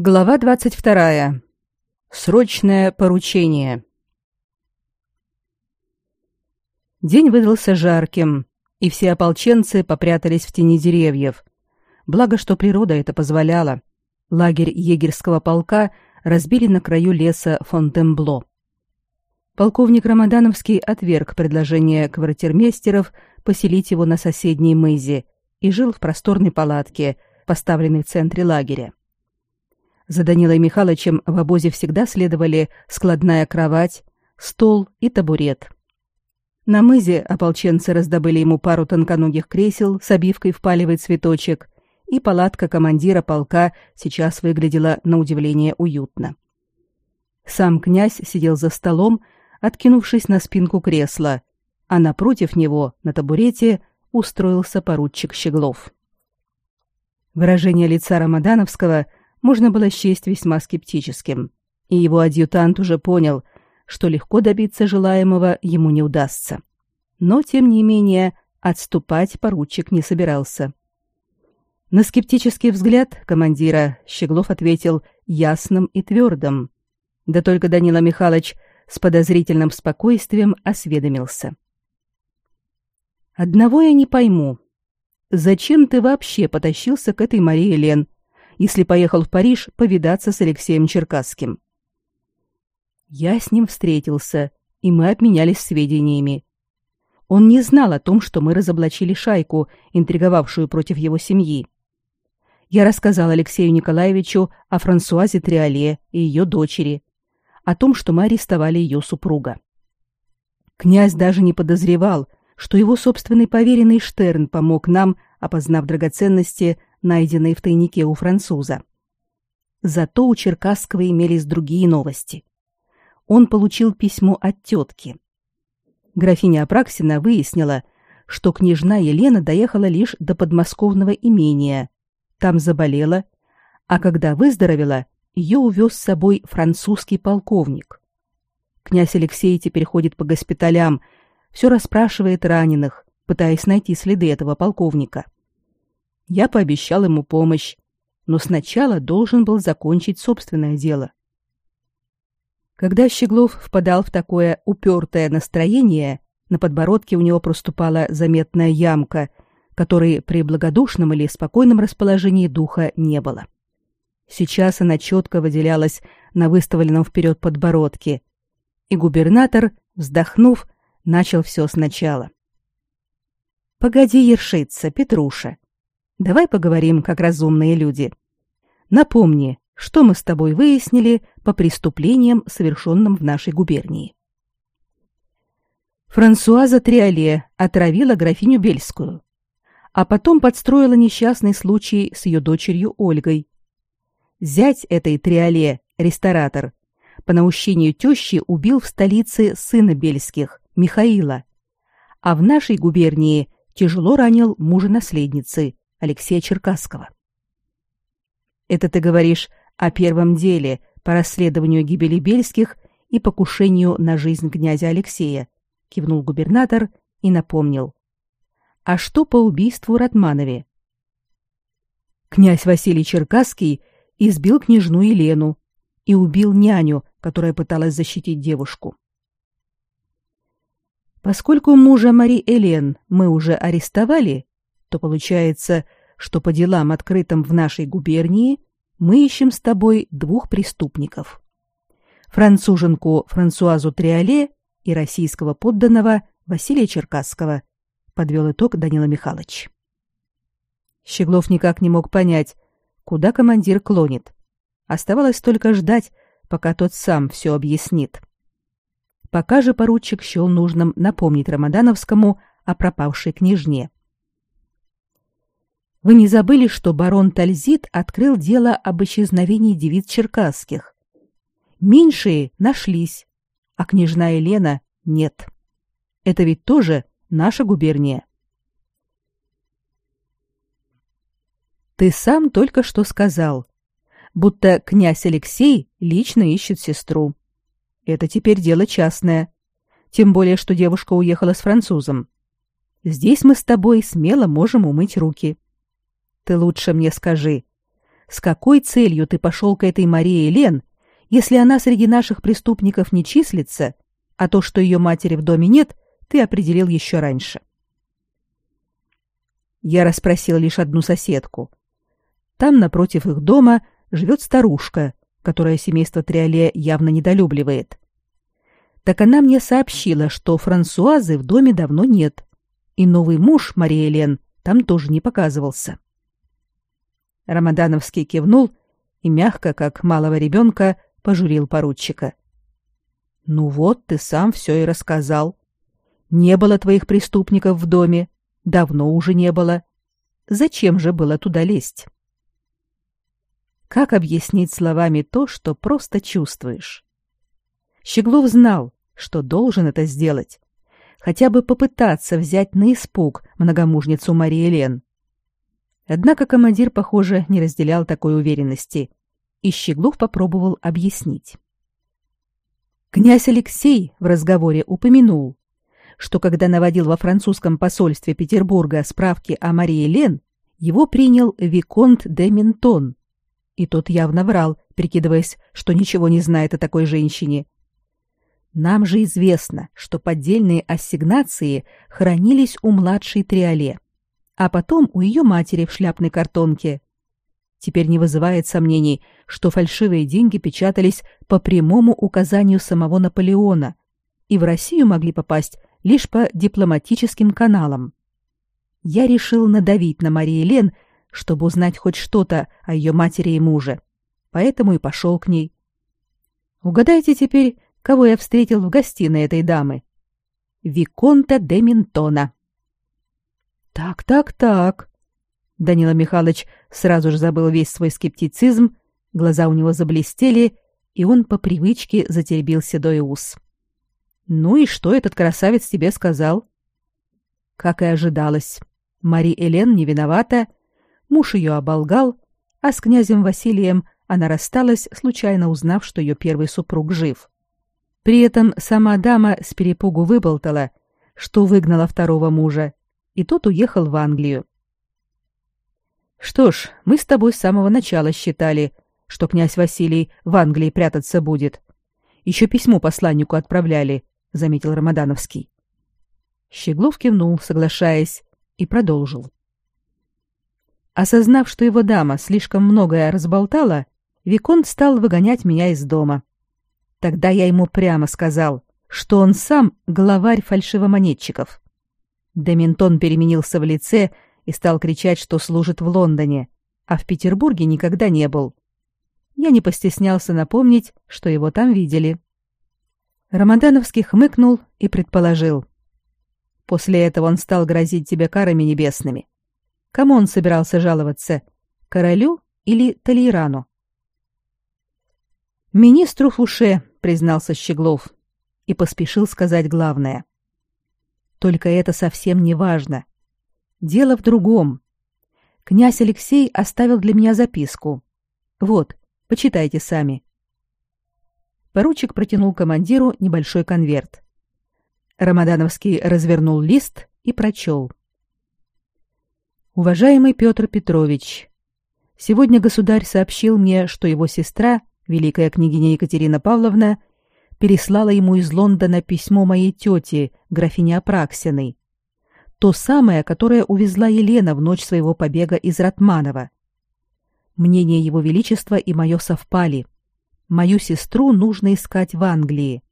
Глава 22. Срочное поручение. День выдался жарким, и все ополченцы попрятались в тени деревьев. Благо, что природа это позволяла. Лагерь егерского полка разбили на краю леса Фонтенбло. Полковник Рамадановский отверг предложение квартирмейстеров поселить его на соседней мызе и жил в просторной палатке, поставленной в центре лагеря. За Данилой Михайловичем в обозе всегда следовали складная кровать, стол и табурет. На мызе ополченцы раздобыли ему пару тонконогих кресел с обивкой в палевый цветочек, и палатка командира полка сейчас выглядела на удивление уютно. Сам князь сидел за столом, откинувшись на спинку кресла, а напротив него, на табурете, устроился поручик Щеглов. Выражение лица Рамадановского – можно было счесть весьма скептическим, и его адъютант уже понял, что легко добиться желаемого ему не удастся. Но, тем не менее, отступать поручик не собирался. На скептический взгляд командира Щеглов ответил ясным и твердым. Да только Данила Михайлович с подозрительным спокойствием осведомился. «Одного я не пойму. Зачем ты вообще потащился к этой Марии Лен, если поехал в Париж повидаться с Алексеем Черкасским. Я с ним встретился, и мы обменялись сведениями. Он не знал о том, что мы разоблачили шайку, интриговавшую против его семьи. Я рассказал Алексею Николаевичу о Франсуазе Триоле и ее дочери, о том, что мы арестовали ее супруга. Князь даже не подозревал, что его собственный поверенный Штерн помог нам, опознав драгоценности, найденные в тайнике у француза. Зато у Черкасского имелись другие новости. Он получил письмо от тетки. Графиня Апраксина выяснила, что княжна Елена доехала лишь до подмосковного имения. Там заболела, а когда выздоровела, ее увез с собой французский полковник. Князь Алексей теперь ходит по госпиталям, все расспрашивает раненых, пытаясь найти следы этого полковника. — я пообещал ему помощь, но сначала должен был закончить собственное дело. Когда Щеглов впадал в такое упертое настроение, на подбородке у него проступала заметная ямка, которой при благодушном или спокойном расположении духа не было. Сейчас она четко выделялась на выставленном вперед подбородке, и губернатор, вздохнув, начал все сначала. «Погоди ершиться, Петруша. Давай поговорим как разумные люди. Напомни, что мы с тобой выяснили по преступлениям, совершенным в нашей губернии. Франсуаза Триоле отравила графиню Бельскую, а потом подстроила несчастный случай с ее дочерью Ольгой. Зять этой Триоле, ресторатор, по наущению тещи убил в столице сына Бельских, Михаила, а в нашей губернии тяжело ранил мужа наследницы, Алексея Черкасского. Это ты говоришь о первом деле по расследованию гибели Бельских и покушению на жизнь князя Алексея, кивнул губернатор и напомнил. А что по убийству Ратманове? Князь Василий Черкасский избил княжну Елену и убил няню, которая пыталась защитить девушку. Поскольку мужа Мари Элен мы уже арестовали, то получается, что по делам, открытым в нашей губернии, мы ищем с тобой двух преступников. Француженку Франсуазу Триоле и российского подданного Василия Черкасского, подвел итог Данила Михайлович. Щеглов никак не мог понять, куда командир клонит. Оставалось только ждать, пока тот сам все объяснит. Пока же поручик счел нужным напомнить Рамадановскому о пропавшей княжне. Вы не забыли, что барон Тальзит открыл дело об исчезновении девиц черкасских? Меньшие нашлись, а княжна Елена нет. Это ведь тоже наша губерния. Ты сам только что сказал, будто князь Алексей лично ищет сестру. Это теперь дело частное, тем более что девушка уехала с французом. Здесь мы с тобой смело можем умыть руки. Ты лучше мне скажи, с какой целью ты пошел к этой Марии Лен, если она среди наших преступников не числится, а то, что ее матери в доме нет, ты определил еще раньше. Я расспросил лишь одну соседку. Там, напротив их дома, живет старушка, которая семейство Триоле явно недолюбливает. Так она мне сообщила, что Франсуазы в доме давно нет, и новый муж Марии Элен там тоже не показывался. Рамадановский кивнул и мягко, как малого ребенка, пожурил поручика. Ну вот, ты сам все и рассказал. Не было твоих преступников в доме, давно уже не было. Зачем же было туда лезть? Как объяснить словами то, что просто чувствуешь? Щеглов знал, что должен это сделать, хотя бы попытаться взять на испуг многомужницу Марии Лен. Однако командир, похоже, не разделял такой уверенности, и Щеглов попробовал объяснить. Князь Алексей в разговоре упомянул, что когда наводил во французском посольстве Петербурга справки о Марии Лен, его принял виконт де Ментон, и тот явно врал, прикидываясь, что ничего не знает о такой женщине. Нам же известно, что поддельные ассигнации хранились у младшей Триоле, а потом у ее матери в шляпной картонке. Теперь не вызывает сомнений, что фальшивые деньги печатались по прямому указанию самого Наполеона и в Россию могли попасть лишь по дипломатическим каналам. Я решил надавить на Марии Лен, чтобы узнать хоть что-то о ее матери и муже. Поэтому и пошел к ней. Угадайте теперь, кого я встретил в гостиной этой дамы. Виконта де Ментона. Так, так, так. Данила Михайлович сразу же забыл весь свой скептицизм, глаза у него заблестели, и он по привычке затеребил седой ус. Ну и что этот красавец тебе сказал? Как и ожидалось, Мари Элен не виновата, муж ее оболгал, а с князем Василием она рассталась, случайно узнав, что ее первый супруг жив. При этом сама дама с перепугу выболтала, что выгнала второго мужа, и тот уехал в Англию. Что ж, мы с тобой с самого начала считали, что князь Василий в Англии прятаться будет. Еще письмо посланнику отправляли, заметил Рамадановский. Щеглов кивнул, соглашаясь, и продолжил. Осознав, что его дама слишком многое разболтала, Виконт стал выгонять меня из дома. Тогда я ему прямо сказал, что он сам главарь фальшивомонетчиков. Дементон переменился в лице и стал кричать, что служит в Лондоне, а в Петербурге никогда не был. Я не постеснялся напомнить, что его там видели. Рамадановский хмыкнул и предположил. После этого он стал грозить тебе карами небесными. Кому он собирался жаловаться? Королю или Толейрану? Министру Фуше, признался Щеглов и поспешил сказать главное. Только это совсем не важно. Дело в другом. Князь Алексей оставил для меня записку. Вот, почитайте сами. Поручик протянул командиру небольшой конверт. Рамадановский развернул лист и прочел. Уважаемый Петр Петрович, сегодня государь сообщил мне, что его сестра, великая княгиня Екатерина Павловна, переслала ему из Лондона письмо моей тети, графине Апраксиной, то самое, которое увезла Елена в ночь своего побега из Ратманова. Мнение его величества и мое совпали. Мою сестру нужно искать в Англии.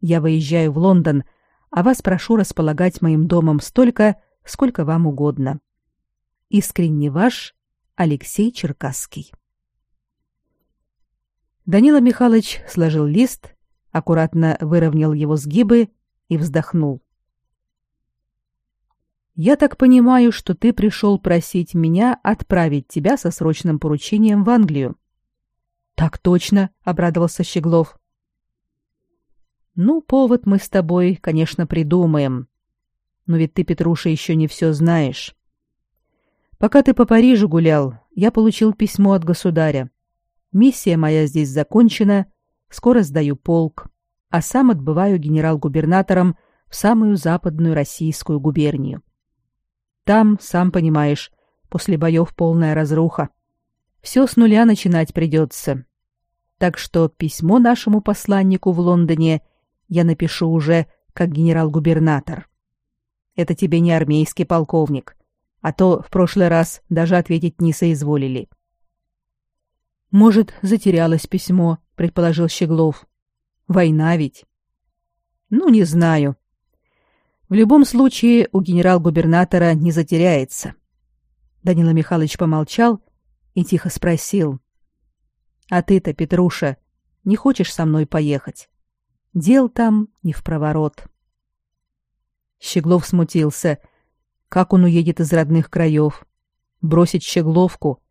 Я выезжаю в Лондон, а вас прошу располагать моим домом столько, сколько вам угодно. Искренне ваш Алексей Черкасский. Данила Михайлович сложил лист, аккуратно выровнял его сгибы и вздохнул. Я так понимаю, что ты пришел просить меня отправить тебя со срочным поручением в Англию. Так точно, обрадовался Щеглов. Ну, повод мы с тобой, конечно, придумаем. Но ведь ты, Петруша, еще не все знаешь. Пока ты по Парижу гулял, я получил письмо от государя. Миссия моя здесь закончена, скоро сдаю полк, а сам отбываю генерал-губернатором в самую западную российскую губернию. Там, сам понимаешь, после боев полная разруха. Все с нуля начинать придется. Так что письмо нашему посланнику в Лондоне я напишу уже как генерал-губернатор. Это тебе не армейский полковник, а то в прошлый раз даже ответить не соизволили. Может, затерялось письмо, предположил Щеглов. Война ведь. Ну, не знаю. В любом случае у генерал-губернатора не затеряется. Данила Михайлович помолчал и тихо спросил: "А ты-то, Петруша, не хочешь со мной поехать? Дел там не в проворот". Щеглов смутился. Как он уедет из родных краев? Бросить Щегловку?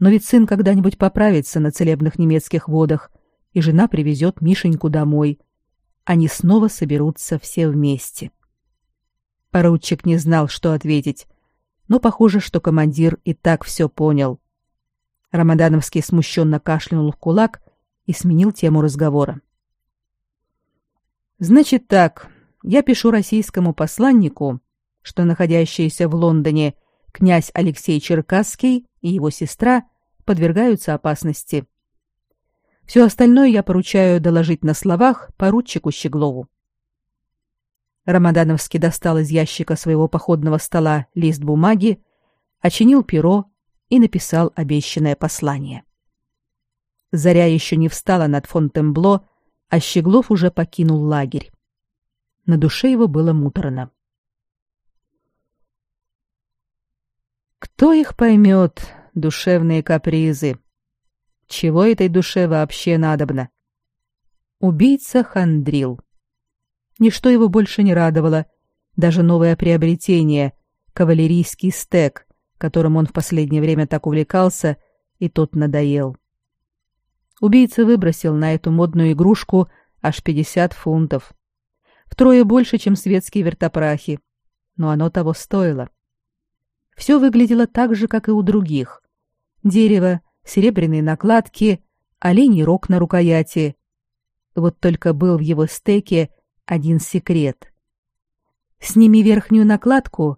Но ведь сын когда-нибудь поправится на целебных немецких водах, и жена привезет Мишеньку домой. Они снова соберутся все вместе. Поручик не знал, что ответить, но похоже, что командир и так все понял. Рамадановский смущенно кашлянул в кулак и сменил тему разговора. Значит так, я пишу российскому посланнику, что находящийся в Лондоне князь Алексей Черкасский и его сестра подвергаются опасности. Все остальное я поручаю доложить на словах поручику Щеглову. Рамадановский достал из ящика своего походного стола лист бумаги, очинил перо и написал обещанное послание. Заря еще не встала над Фонтенбло, а Щеглов уже покинул лагерь. На душе его было муторно. Кто их поймет, душевные капризы? Чего этой душе вообще надобно? Убийца хандрил. Ничто его больше не радовало, даже новое приобретение — кавалерийский стек, которым он в последнее время так увлекался, и тот надоел. Убийца выбросил на эту модную игрушку аж 50 фунтов втрое больше, чем светские вертопрахи, но оно того стоило. Все выглядело так же, как и у других. Дерево, серебряные накладки, оленей рог на рукояти. Вот только был в его стеке один секрет. Сними верхнюю накладку,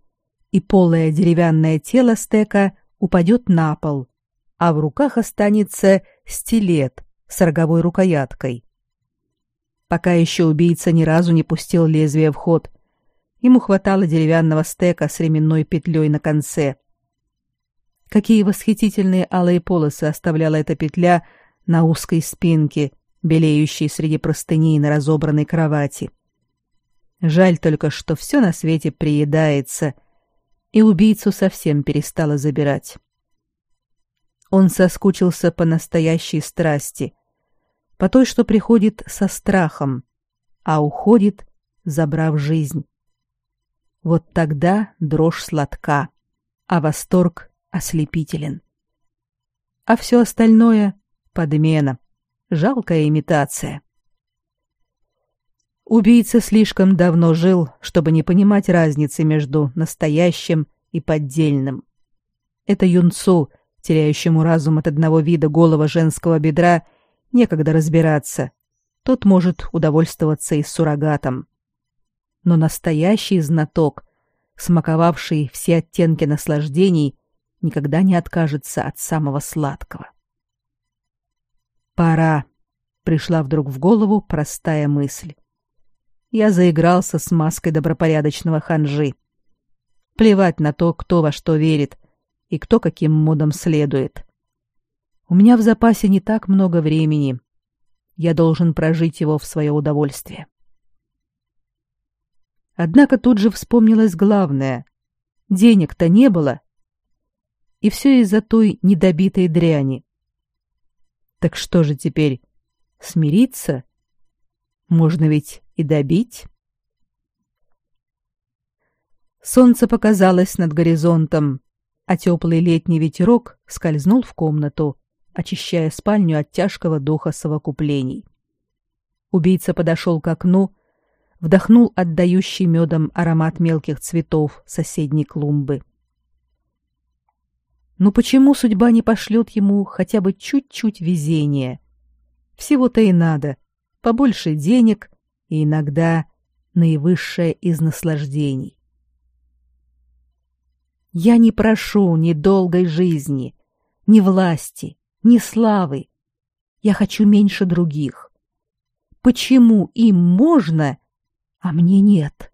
и полое деревянное тело стека упадет на пол, а в руках останется стилет с роговой рукояткой пока еще убийца ни разу не пустил лезвие в ход. Ему хватало деревянного стека с ременной петлей на конце. Какие восхитительные алые полосы оставляла эта петля на узкой спинке, белеющей среди простыней на разобранной кровати. Жаль только, что все на свете приедается, и убийцу совсем перестало забирать. Он соскучился по настоящей страсти — по той, что приходит со страхом, а уходит, забрав жизнь. Вот тогда дрожь сладка, а восторг ослепителен. А все остальное — подмена, жалкая имитация. Убийца слишком давно жил, чтобы не понимать разницы между настоящим и поддельным. Это юнцу, теряющему разум от одного вида голого женского бедра — некогда разбираться. Тот может удовольствоваться и суррогатом. Но настоящий знаток, смаковавший все оттенки наслаждений, никогда не откажется от самого сладкого. Пора, пришла вдруг в голову простая мысль. Я заигрался с маской добропорядочного ханжи. Плевать на то, кто во что верит и кто каким модам следует. У меня в запасе не так много времени. Я должен прожить его в свое удовольствие. Однако тут же вспомнилось главное. Денег-то не было. И все из-за той недобитой дряни. Так что же теперь? Смириться? Можно ведь и добить? Солнце показалось над горизонтом, а теплый летний ветерок скользнул в комнату, очищая спальню от тяжкого духа совокуплений. Убийца подошел к окну, вдохнул отдающий медом аромат мелких цветов соседней клумбы. Ну почему судьба не пошлет ему хотя бы чуть-чуть везения? Всего-то и надо. Побольше денег и иногда наивысшее из наслаждений. Я не прошу ни долгой жизни, ни власти, ни славы. Я хочу меньше других. Почему им можно, а мне нет?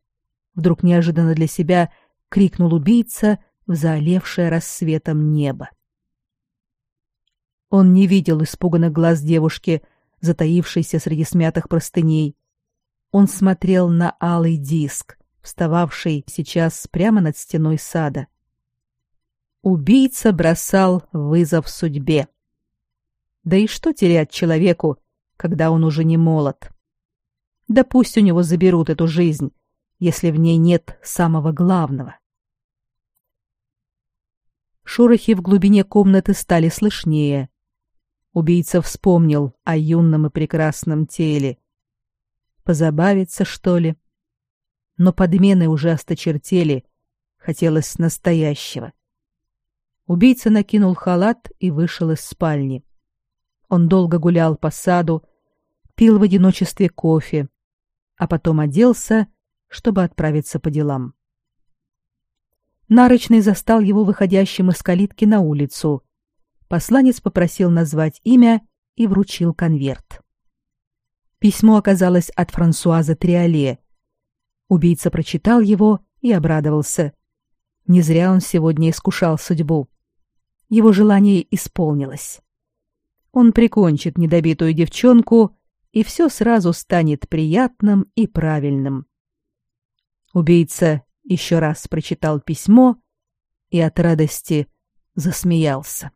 Вдруг неожиданно для себя крикнул убийца в заолевшее рассветом небо. Он не видел испуганных глаз девушки, затаившейся среди смятых простыней. Он смотрел на алый диск, встававший сейчас прямо над стеной сада. Убийца бросал вызов судьбе. Да и что терять человеку, когда он уже не молод? Да пусть у него заберут эту жизнь, если в ней нет самого главного. Шорохи в глубине комнаты стали слышнее. Убийца вспомнил о юном и прекрасном теле. Позабавиться, что ли? Но подмены уже осточертели. Хотелось настоящего. Убийца накинул халат и вышел из спальни. Он долго гулял по саду, пил в одиночестве кофе, а потом оделся, чтобы отправиться по делам. Нарочный застал его выходящим из калитки на улицу. Посланец попросил назвать имя и вручил конверт. Письмо оказалось от Франсуазы Триоле. Убийца прочитал его и обрадовался. Не зря он сегодня искушал судьбу. Его желание исполнилось. Он прикончит недобитую девчонку, и все сразу станет приятным и правильным. Убийца еще раз прочитал письмо и от радости засмеялся.